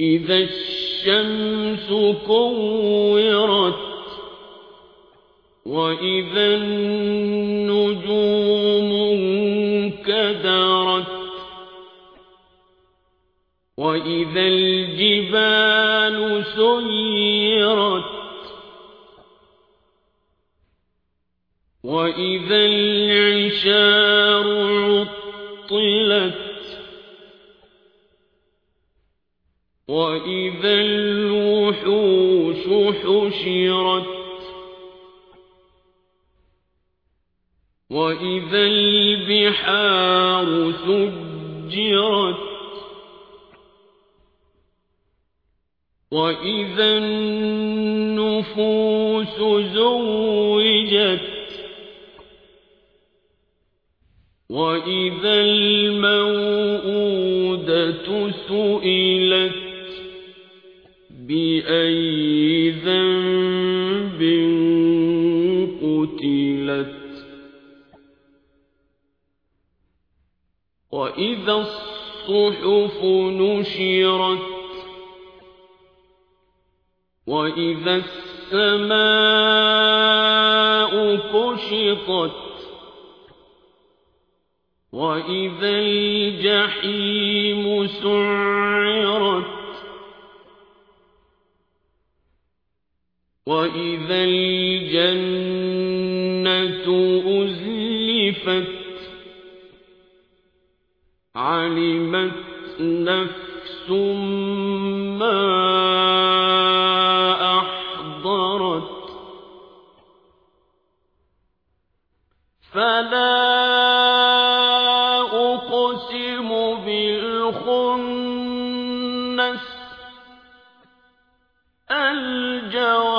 إذا الشمس كورت وإذا النجوم انكدرت وإذا الجبال سيرت وإذا العشار عطلت وإذا الوحوش حشرت وإذا البحار سجرت وإذا النفوس زوجت وإذا الموءودة سئلت بأي ذنب قتلت. وإذا الصحف نشرت وإذا السماء كشطت وإذا الجحيم سعرت. وإذا الجنة أزلفت علمت نفس ما أحضرت فلا أقسم بالخنس الجوار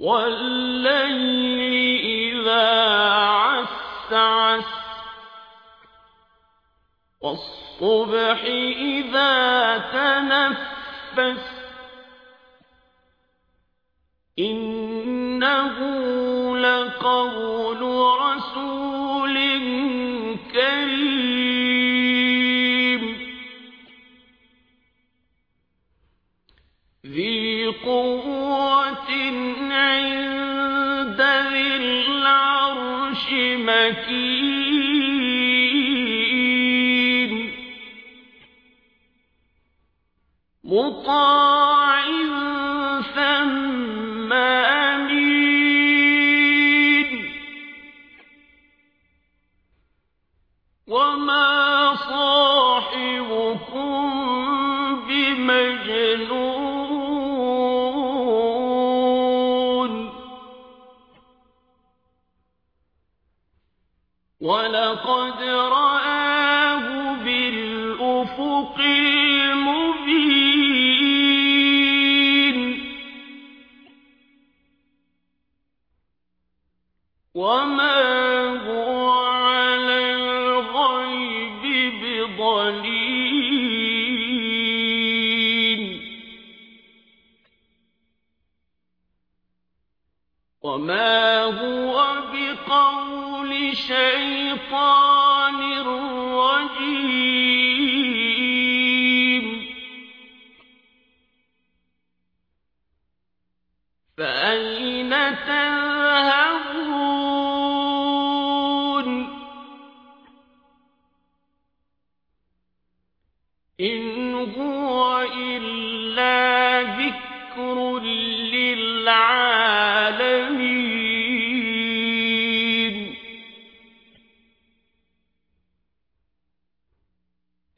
والليل إذا عسعس والصبح إذا تنفس إنه لقول رسول كريم. ذي قوة مكين. مطاع ثم أمين. وما صاحبكم بمجنون ولقد رآه بالأفق المبين وما هو على الغيب بضليل وما هو بقول شيطان رجيم